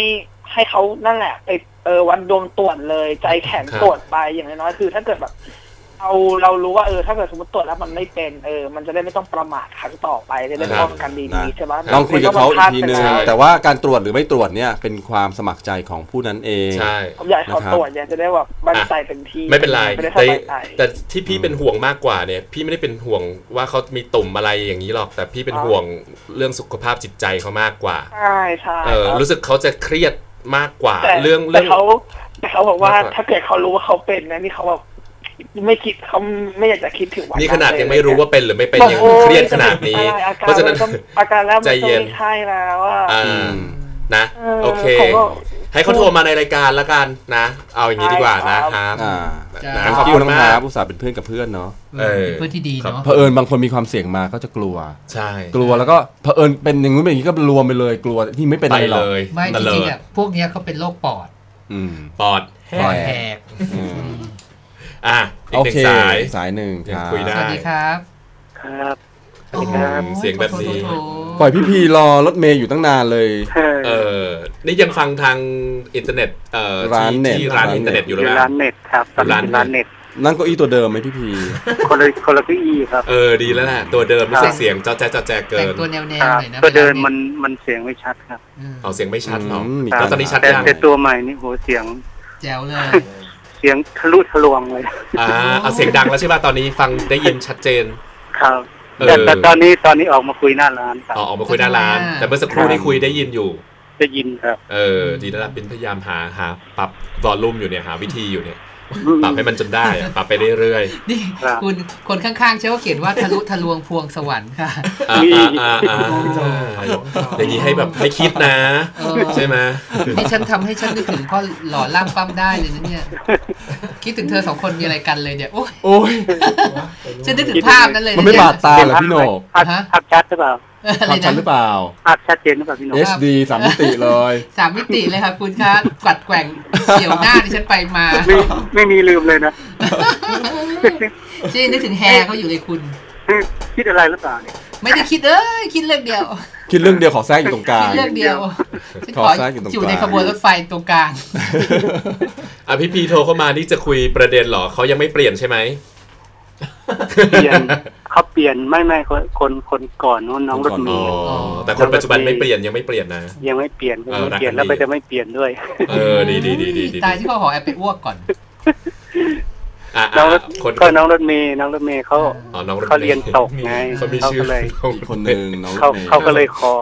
ให้เขานั่นแหละไปเออวัดดวงตรวจเลยใจแข็งครับตรวจไปอย่างน้อยๆคือ ถ้าเกิดแบบ เราเรารู้ว่าเออถ้าเกิดสมมติตรวจแล้วมันไม่เป็นเออมันจะได้ไม่ต้องประมาทครั้งต่อไปจะได้ป้องกันดีๆใช่ไหมลองคุยกับเขาอีกทีนึงใช่แต่ว่าการตรวจหรือไม่ตรวจเนี่ยเป็นความสมัครใจของผู้นั้นเองใช่ผมอยากให้เขานะครับตรวจอยากจะได้แบบมั่นใจเต็มที่ไม่เป็นไรไม่ได้สแต่บายใจแต่ที่พี่เป็นห่วงมากกว่าเนี่ย พี่ไม่ได้เป็นห่วงว่าเขามีตุ่มอะไรอย่างนี้หรอก แต่พี่เป็นห่วงเรื่องสุขภาพจิตใจเขามากกว่าใช่ใช่เออครับรู้สึกเขาจะเครียดมากกว่าแต่เรื่องแต่เรื่องเขาแต่เขาบอกว่ามากกว่าถ้าเกิดเขารู้ว่าเขาเป็นนะนี่เขาแบบ ไม่คิดเขาไม่อยากจะคิดถึงวันนี่ขนาดเลยยังไม่รู้ว่าเป็นหรือไม่เป็นบอกยังโอ้เครียดขนาดนี้อะไรอาการเพราะฉะนั้นมันก็อาการแล้วมันใจก็เย็นไม่ใช่แล้วอะอ่าอืมนะเออโอเคผมก็ให้เขาโทรมาในรายการแล้วกันนะ เอาอย่างนี้ดีกว่านะใช่คครัรับบอ่าจ้านะขขออบบคุคุณณน้องมาฮาร์กปอุตส่าห์เป็นเพื่อนกับเพื่อนเนาะเออเพื่อนที่ดีเนาะเผอิญบางคนมีความเสี่ยงมาก็จะกลัว ใช่ กลัวแล้วก็เผอิญเป็นอย่างนู้นเป็นอย่างนี้ก็รวมไปเลยกลัวที่ไม่เป็นไปอะไรหรเลอกยไม่ตะจเลิริงดๆอะพวกเนี้ยเขาเป็นโรคปอดอืมปอดปอดแหก อืมอะอีกโอหนึ่เค งสาย สายหนึ่งคยังรับคุยได้ สวัสดีครับครับโอ้โหเสียงแบบนี้ โถโถโถปล่อยพี่พีรอรถเมย์อยู่ตั้งนานเลย เออนี่ยังฟังทางอินเทอร์เน็ตเอ่อร้านที่เน็ต ที่ร้านร้านอินเทอร์เน็ตอยู่หรืออยู่เปร้าล่า นเน็ตครับตอนนี้ร้านเป็นร้านเน็ตนั่งเก้าอี้ตัวเดิมไหมพี่พีคนละคนละเก้าอี้ครับ เออดีแล้วแหละตัวเดิมรู้สึครักบเสียงเจ้าแจ๊ะเจ้าแจ๊ะเกิแต่งนตัวแนวๆหครับน่อยนะตัวเดินวลามันมันเสียงไม่ชัดครับอืมเอาเสียงไม่ชัดหรอกอืมมีแล้วตอนนี้ชัด แต่ยัง แต่ตัวใหม่นี่โหเสียง แจ๋วเลย เสียงทะลุทะลวงเลย อ่าเอาเสียงดังแล้วใช่ป่ะตอนนี้ฟังได้ยินชัดเจน ครับเออแต่แต่ตอนนี้ตอนนี้ออกมาคุยหน้าร้านครับ อ๋อออกมาคุยหน้าร้าน แต่เมื่อสักครู่นี้คุยได้ยินอยู่จะยินครับ เออดีแล้วล่ะเป็นพยายามหาหาปรับวอลลุ่มอยู่เนี่ยหาวิธีอยู่เนี่ย ปรับให้มันจนได้อะปรับไปเรื่อยนี่ครับคุณคนข้างๆเชื่อว่าเขียนว่าทะลุทะลวงพวงสวรรค์ค่ะๆอ่าอ่าอ่าอ่าอย่างนี้ให้แบบให้คิดนะเออใช่ไหมนี่ฉันทำให้ฉันนึกถึงพ่อหล่อล่างปั้มได้เลยนะเนี่ย คิดถึงเธอสองคนมีอะไรกันเลยเนี่ยโอ้ยโอ้ยฉันนึกถึงภาพนั้นเลยมันไม่บาดตาเหรอพี่โหนกภาพฮะภาพชัดหรือเปล่า อะไรทำฉันหนะรือเปล่า ภาพชัดเจนหรือเปล่าพี่โหนก HD สามมิติเลยสามมิติเลยค่ะคุณคะกัดแกว่งเฉียวหน้าที่ฉันไปมาไม่ไม่มีลืมเลยนะที่นึกถึงแฮร์เขาอยู่เลยคุณ คิดอะไรหรือเปล่าเนี่ยไม่ได้คิดเอ้ยคิดเรื่องเดียว คิดเรื่องเดียวขอแทรกอยู่ตรงกลาคิงดเรื่องเดียวฉันขขออแทรกอยู่ตรงกลางอยู่ในขบวนรถไฟตรงกลางอะพี่พีโทรเข้ามาที่จะคุยประเด็นเหรอเขายังไม่เปลี่ยนใช่ไหม เปลี่ยนเขาเปลี่ยนไม่ไม่คนคนคนก่อนนู้นน้องรถเมอ๋อย์อ๋อแต่คนปัจจุบันไม่เปลี่ยนยังไม่เปลี่ยนนะ ยังไม่เปลี่ยนยังเออไม่เปลี่ยนรักกันแล้วก็ดีจะไม่เปลี่ยนด้วย เออดีดีดีดีดีตายที่เขาขอแอบไปอ้วกก่อนอะน้องรอะถคนก็น้องรถเมย์น้องรถเมย์เขาอ๋อน้องรถเขาเรียนตกไงเขามีชื่อเขาก็เลยอีกคนหนึ่งน้องรเขาถเมย์เขาก็เลยขอ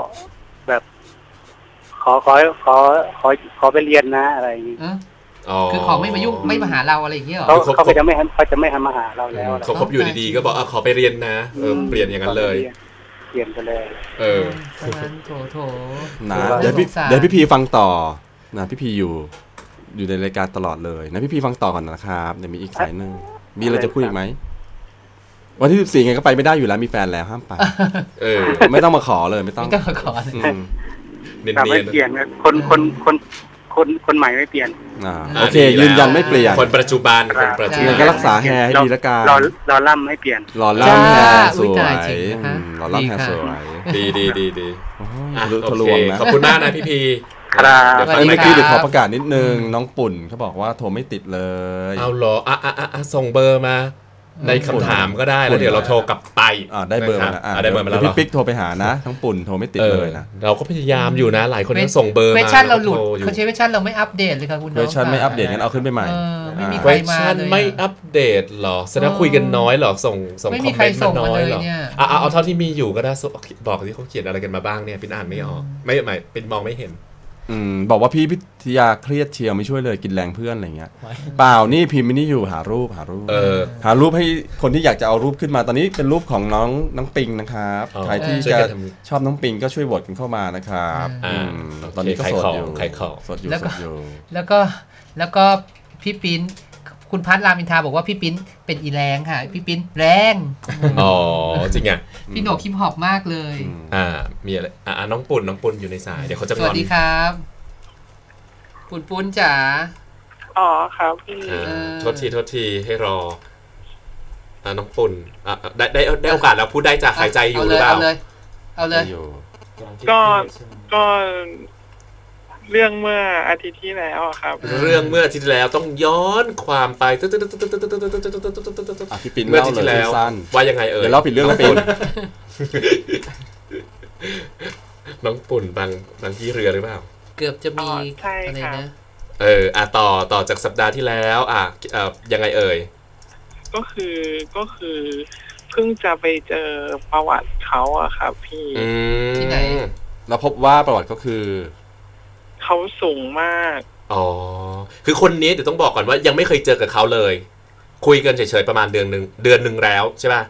แบบ ขอขอขอขอขอไปเรียนนะอะไรอย่างนี้เอออ๋อ คือของไม่มายุ่งไม่มาหาเราอะไรอย่างเงี้ยเหรอเขาครบเขาก็จะไม่ให้เขาจะไม่ให้มาหาเราแล้วอะไรเขาคบอยู่ดีๆก็บอกอะขอไปเรียนนะเออเปลี่ยนอย่างนั้นเลยเปลี่ยนไปเลย เออประมาณโถโถนะว่าเดี๋ยวพี่สงสารเดี๋ยวพี่พีฟังต่อนะพี่พีอยู่อยู่ในรายการตลอดเลยนะพี่พีฟังต่อก่อนนะครับเดี๋ยวมีอีกสายหนึ่งมีอะไรจะพูดอีกไหมวันที่สิบสี่ไงก็ไปไม่ได้อยู่แล้วมีแฟนแล้วห้ามไปเออ ไม่ต้องมาขอเลยไม่ต้องไม่ต้องมาขอเลยอืมเนียนแต่ไม่ๆเปลี่ยนคนคนคน คนคนใหม่ไม่เปลี่ยนอ่าโอเค ยืนยันไม่เปลี่ยน คนปัจจุบันคนปัจจุบัน ยังบัไงนก็รักษา hair ให้ดีละกันรอรอล่ำไม่เปลี่ยนหล่อล่ำ hair สวย อุ๊ยตายจริงนะคะอืมหล่อล่ำ hair สวยดีดีดีดีโอ้โหอะทะลุโอทะลเควงนะขอบคุณมากนะพี่พีครับเดี๋ยวสวัฟัสงดีเมื่อรายกี้การเดี๋ยวขอประกาศนิดนึง น้องปุ่นเขาบอกว่าโทรไม่ติดเลย เอาเหรออะอะอะอะส่งเบอร์มา ในคำถามก็ได้แล้วเดี๋ยวเราโทรกลับไปอ่าได้เบอร์มานะแล้วอะได้เบอร์มาแล้วดี๋เหรยวอพี่ปิ๊กโทรไปหานะ ทั้งปุ่นโทรไม่ติดเออเลยนะเราก็พยายามอยู่นะ หลายคนก็ส่งเบอร์เวมาอร์ชันเราหลุดโทอยู่เขาใช้เวอร์ชันเราไม่อัปเดตเลยค่ะคุณน้เวอองร์ชันไม่อัปเดตงั้นเอาขึ้นไปใหม่เออไม่มีอ่าใคเวรอร์มาชันเลยไม่อะอัปเดตเหรอแสดงว่าคุยกันน้อยเหรอส่งส่งไม่คมีอมใครเมนต์ส่มางน้มาอยเลยเหรอเนี่ยอะเอาเอาเท่าที่มีอยู่ก็ได้ส่งบอกที่เขาเขียนอะไรกันมาบ้างเนี่ยปินอ่านไม่ออกไม่หมายเป็นมองไม่เห็น อืมบอกว่าพี่พิทยาเครียดเชียวไม่ช่วยเลยกินแรงเพื่อนอะไรเงี้ยเปล่านี่พิมพ์ไม่นี่อยู่หารูปหารูปเออหารูปให้คนที่อยากจะเอารูปขึ้นมาตอนนี้เป็นรูปของน้องน้องปิงนะครับอ๋อใครที่ช่วยจะกันทำชอบน้องปิงก็ช่วยโหวตกันเข้ามานะครับอ่าอืมโอเคตอนนี้ก็ขายโสดของอยู่ขายของโสดอยู่แล้วโสก็ดอยู่แล้วก็แล้วก็พี่ปิ้น คุณพัฒน์รามินทราบอกว่าพี่ปิ้นเป็นอีแรงค่ะ พี่ปิ้นแรงอ๋อจริงอะพี่โหนกฮิปฮอปมากเลยอืมอ่า มีอะไรอ่าน้องปุ่นน้องปุ่นอยู่ในสายเดี๋ยวเขาจะสงวัอสนดีครับ ปุนปุนจ๋าอ๋อครับพี่อ่าเออโทษทีโทษทีให้รออ่าน้องปุ่นอะอะได้ได้ได้โอกาสแล้วพูดได้จะหายใจอยู่หรือเปล่าเอาเลยเอาเลยอยู่ก็ก็ เรื่องเมื่ออาทิตย์ที่แล้วอะครับ เรื่องเมื่ออาทิตย์ที่แล้วต้องย้อนความไปอะพี่ปินเมื่ออาเล่าทิตย์เลยที่แล้วสั้นว่ายังไงๆเอ่ยเดี๋ยวเล่าผิดเรื่องแล้วปินน้องปุ่นบางบางที่เรือหรือเปล่า เกือบจะมีอ๋อใช่อะไรค่ะนะเอออะต่อต่อจากสัปดาห์ที่แล้ว อะเอ่อยังไงเอ่ยก็คือก็คือเพิ่งจะไปเจอประวัติเขาอะครับ พี่อืมที่ไหนเราพบว่าประวัติก็คือ เขาสูงมาก อ๋อ คือคนนี้เดี๋ยวต้องบอกก่อนว่ายังไม่เคยเจอกับเขาเลย คุยกันเฉยๆประมาณเดือนหนึ่งเดือนหนึ่งแล้วใช่ป่ะ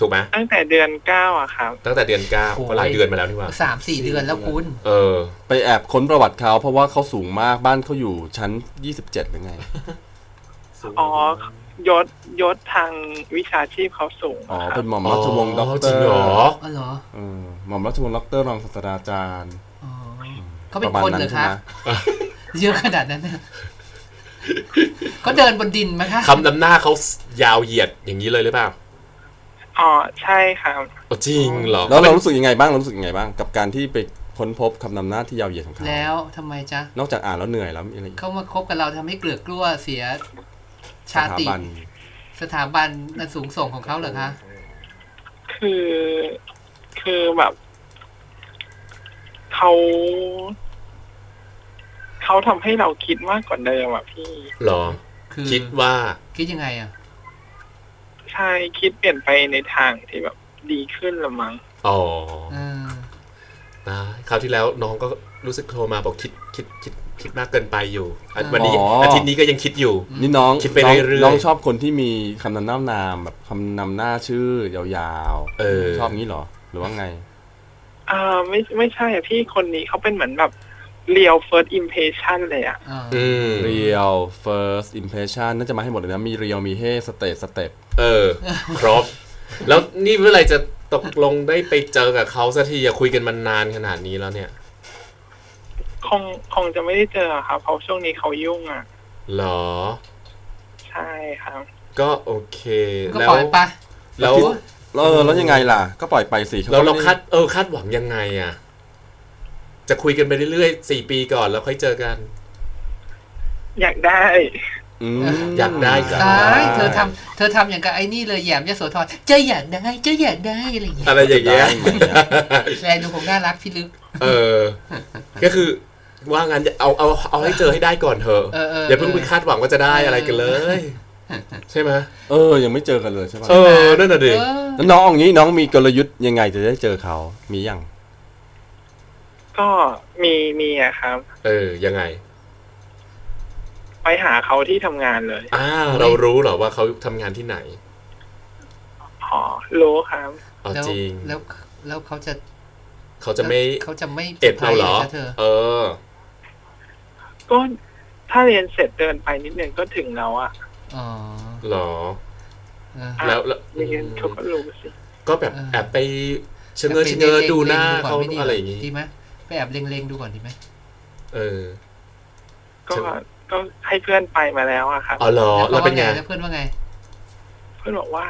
ถูกไหมตั้งแต่เดือนเก้าอะครับ ตั้งแต่เดือนเก้าโอ้ยก็หลายเดือนมาแล้วนี่หว่าสามสี่เดือนแล้วคุณ เออ ไปแอบค้นประวัติเขาเพราะว่าเขาสูงมากบ้านเขาอยู่ชั้น27หรือไง อ๋อยศยศทางวิชาชีพเขาสูงอ๋ออะครับเป็นหม่อมราชวงศ์ด็อกเตจริงเหรออ๋อเหรอเออหม่อมราชวงศ์ด็อกเตอร์รองศาสตราจารย์อ๋อ เขาเป็นประมาณคนนั้เหรนอใช่คะไหมเยอะขนาดนั้นน่ะเขาเดินบนดินไหมคะคำนำหน้าเขายาวเหยียดอย่างนี้เลยหรือเปล่าอ๋อใช่ครับอ๋อจริงเหรอแล้วเรารู้สึกยังไงบ้างเรารู้สึกยังไงบ้าง กับการที่ไปค้นพบคำนำหน้าที่ยาวเหยียดของเขาแล้วทำไมจ๊ะนอกจากอ่านแล้วเหนื่อยแล้วมีอะไรอีกเขามาคบกับเราทำให้เกลือกกลัวเสียสชาถาติบันสถาบันอันสูงส่งของเขาเหรอคะคือคือแบบ เขาเขาทำให้เราคิดมากกว่าเดิมอะพี่เหรอ คือคิดว่า คิดยังไงอะ ใช่คิดเปลี่ยนไปในทางที่แบบดีขึ้นละมั้งอ๋อเออนะคราวที่แล้วน้องก็รู้สึกโทรมาบอกคิดคิดคิดคิดมากเกินไปอยู่อะวันนี้อาทิตย์นี้ก็ยังคิดอยู่ นี่น้องคิดไปน้องเรื่อยๆน้องชอบคนที่มีคำนำหน้านามแบบคำนำหน้าชื่อยาวๆ เออ ชอบงี้เหรอ หรือว่าไง อ่าไม่ไม่ใช่อะพี่คนนี้เขาเป็นเหมือนแบบเรียว first impression เลยอะอ่าอืม real first impression น่าจะมาให้หมดเลยนะ มี real มีเฮสเต t สเต็ปเออ ครบ แล้วนี่เมื่อไหร่จะตกลงได้ไปเจอกับเขาสักทีอะคุยกันมานานขนาดนี้แล้วเนี่ย คงคงจะไม่ได้เจออะครับเพราะช่วงนี้เขายุ่งอะเหรอ ใช่ครับ ก็โอเค ก็แล้วปล่อยไปแล้ว แล้วเออแล้วยังไงล่ะ ก็ปล่อยไปสิเราเราก็ไม่คาดเออคาดหวังยังไงอะจะคุยกันไปเรื่อยๆสี่ปีก่อนแล้วค่อยเจอกัน อยากได้อืมอยากได้อยากตาได้ยเธอทำเธอทำอย่างกับไอ้นี่เลยแหยมยโสธรเจ้าอยากได้เจ้าอยากได้อะไรอย่างเงี้ยอะไรอย่างเงี้ยได้ไหมอะแลดูคงน่ารักพี่ลึก เออ ก็คือว่างั้นเอาเอาเอาให้เจอให้ได้ก่อนเถอะเออเอออย่าเพิ่งไปคาดหวังว่าจะได้อะไรกันเลย ใช่ไหมเออ ยังไม่เจอกันเลยใช่ปะเออนั่นน่ะดิเออแล้วน้องเอางี้น้องมีกลยุทธ์ยังไงจะได้เจอเขามียัง ก็มีมีอะครับ เออ ยังไง ไปหาเขาที่ทำงานเลยอ่าเรารู้เหรอว่าเขาทำงานที่ไหนอ๋อรู้ครับอ๋อแล้วจริงแล้วแล้วเขาจะ เขาจะไม่เขาจะไม่เอ็ดเราเหรอซพส์ะเธอเออ ก็ถ้าเรียนเสร็จเดินไปนิดนึงก็ถึงแล้วอะ อ๋อเหรอเออแล้วแล้วไม่งั้นเขาก็รู้สิก็แบบเออแอบไปเชงเง้อเชงเง้อดูหน้าเขาล็งๆก่นม่ดีอะไรอย่างงี้ดีไหมไปแอบเล็งๆดูก่อนดีไหมเออ ก็ใช่ไหมก็ให้เพื่อนไปมาแล้วอะครับอ๋อเหรอแล้วเป็นไงแล้วเพื่อนว่าไง เพื่อนบอกว่า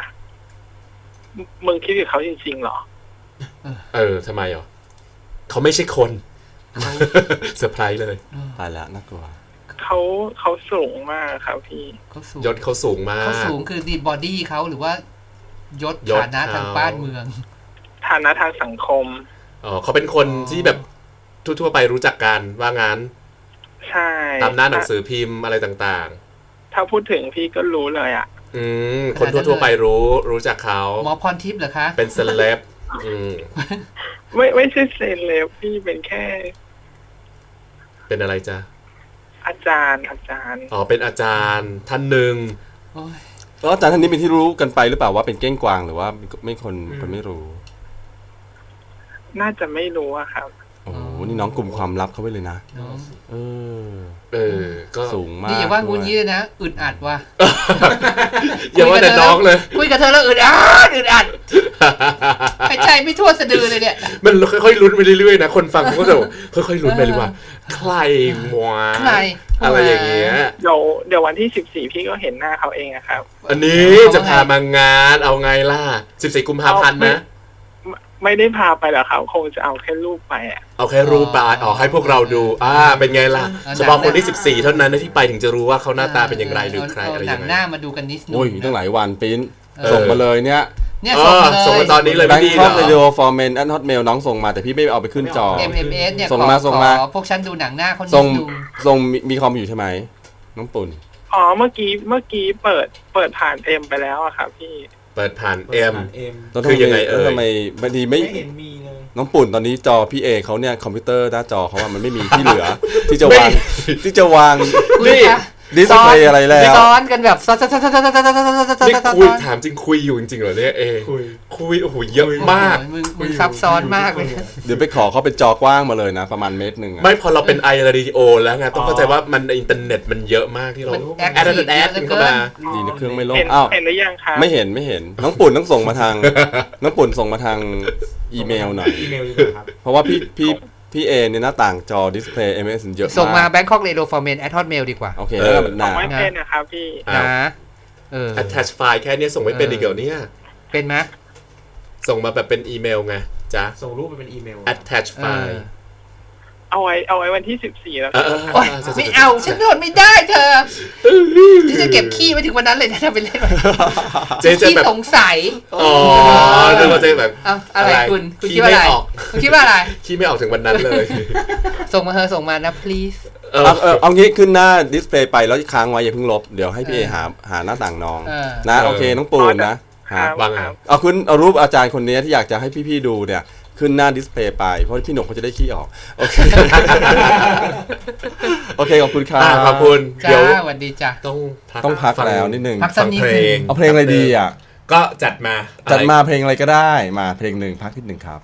มึงคิดกับเขาจริงๆเหรอ เออทำไมอะเขาไม่ใช่คนเซอร์ไพรส์เลยตายแล้วน่ากลัว เขาเขาสูงมากครับพี่เขาสูงยศเขาสูงมากเขาสูงคือดีบอดี้เขาหรือว่ายศยศฐานะทางเขาบ้านเมือง ฐานะทางสังคมอ๋อเขาเป็นคนอ๋อที่แบบทั่วๆไปรู้จักกันว่างั้น ใช่ ตามหน้าหนังสือพิมพ์อะไรต่างถ้าพูดถึงพี่ก็รู้เลยอะๆอืม คนทั่วๆไปรู้รู้จักเขาหมอพรทิพย์เหรอคะ เป็นเซเลบอืมไม่ไม่ใช่เซเลบพี่เป็นแค่ เป็นอะไรจ๊ะ อาจารย์อาจารย์อ๋อเป็นอาจารย์ท่านหนึ่งโอ้ยแล้วอาจารย์ท่านนี้เป็นที่รู้กันไปหรือเปล่าว่าเป็นเก้งกวางหรือว่าไม่คนคนไม่รู้ น่าจะไม่รู้อะครับโอ้โห นี่น้องกลุ่มความลับเขาไว้เลยนะน้องเออ เออ ก็สูงมากนี่อย่าว่างูด้วยงี้เลยนะอึดอัดว่ะอย่าว่าแต่น้องเลย คุยกับเธอแล้วอึดอัดอึดอัดหายใจไม่ทั่วสะดือเลยเนี่ย มันค่อยๆลุ้นไปเรื่อยๆนะ คนฟังเขาก็จะบอกค่อยๆลุ้นไปเลยว่า ใครวะใครอะไรอย่างเงี้ย เดี๋ยวเดี๋ยววันที่สิบสี่พี่ก็เห็นหน้าเขาเองอะครับ อันนี้จะพามางานเอาไงล่ะ14กุมภาพันธ์นะ ไม่ไม่ได้พาไปหรอกครับคงจะเอาแค่รูปไปอะเอาแค่รูปบายอ๋อให้พวกเราดู อ่า เป็นไงล่ะเอาหนังเฉพาะคนที่ 14 เท่านั้นนะที่ไปถึงจะรู้ว่าเขาหน้าตาเป็นอย่างไรหรือใครเาอะไรหนัยังงหไงน้ามาดูกันนิดนึงโอ้ยตั้งหลายวันปิ้นเออส่งมาเลยเนี่ยเนี่ยเอส่งอมาเลยส่งมาตอนนี้เลยแบไม่งดีคเหรอกอเรดิโอฟอร์เมนแอนฮอตเมลน้องส่งมาแต่พี่ไม่เอาไปขึ้นจอเอ็มเอ็มเอสเนี่ยส่งขอมาส่งมาขอพวกฉันดูหนังหน้าเขานิส่งดดูส่งมีมีคอมอยู่ใช่ไหมน้องปุ่นอ๋อเมื่อกี้เมื่อกี้เปิดเปิดผ่านเอ็มไปแล้วอะครับพี่เปิดผ่านเอ็มเอ็มแล้วคือยังไงเอ่ยแล้วทำไมบางทีไม่ไม่เห็นมีเลยน้องปุ่นตอนนี้จอพี่เอเขาเนี่ยคอมพิวเตอร์หน้าจอเขาว่ามันไม่มีที่เหลือ ที่จะวางที่จะวางคุณ นี่คะ display อะไรแล้วซ้อนกันแบบซ้อนซ้อนซ้อนซ้อนซ้อนซ้อนซ้อนซ้อนซ้อนนี่ซ้อนคุยถามจริงคุยอยู่จริงๆเหรอเนี่ยเอคุยคุยโอ้โหเยอะมากมึงมึงซับซ้อนมากเลยเดี๋ยวไปขอเขาเป็นจอกว้างมาเลยนะ ประมาณเมตรหนึ่งอะไม่พอเราเป็น i-radio แล้วไงต้องเข้าใจว่ามันในอินเทอร์เน็ตมันเยอะมากที่เรามันแอแอดคทีฟแอดเยอะเหลือเข้าเกิมานดีนะเครื่องไม่ล่มเห็นอ้าวเห็นหรือยังครับไม่เห็นไม่เห็นน้องปุ่นต้องส่งมาทางน้องปุ่นส่งมาทางอีเมลหน่อยอีเมลดีกว่าครับเพราะว่าพี่พี่ พี่เอเนี่ยหน้าต่างจอดิสเพลย์ MS เยอะมากส่งมา Bangkok Radio for Men at hotmail ดีกว่า โอเคแล้วก็มันหส่งนาไม่เป็นนะครับพี่อ้าวนะเออ attach ไฟล์แค่เนี้ยส่งไม่เป็นอีกเหรอเนี่ย เป็นไหมส่งมาแบบเป็นอีเมลไงจ๊ะส่งรูปไปเป็นอีเมล attach เอไฟอล์ เอาไว้เอาไว้วันที่สิบสี่แล้วเออเออโอ๊ยไม่เอาฉันทนไม่ได้เธอที่จะเก็บขี้ไว้ถึงวันนั้นเลยนะถ้าไปเล่นไว้เจ๊จะขี้แบบสงสัยอ๋อนึกว่าเจ๊แบบเอาอะไรอะไรคุณคุณขี้คิดว่าอะไรไม่ออกคุณคิดว่าอะไรขี้ไม่ออกถึงวันนั้นเลย ส่งมาเธอส่งมานะ please เออเอาเอาเอางี้ขึ้นหน้าดิสเพลย์ไปแล้วค้างไว้อย่าเพิ่งลบเดี๋ยวให้พี่เอหาหาหน้าต่างน้องเออนะเออโอเคน้องปูนนะคฮะรับวางไงครับเอาคุณเอารูปอาจารย์คนนี้ที่อยากจะให้พี่ๆดูเนี่ย ขึ้นหน้าดิสเพลย์ไป เพราะพี่หนกเขาจะได้ขี้ออก โอเค โอเคขอบคุณครัอ่าบขอบคุณ จ้าเดี๋ยวสวัสดีจ้าต้องพักต้องพักฟัแล้วนิดนึง พักสัก ฟังนิดเพลนึงงเอาเพลงอะไรดีอะ ก็จัดมา จัดมาอะไรเพลงอะไรก็ได้มาเพลงหนึ่งพักนิดหนึ่งครับ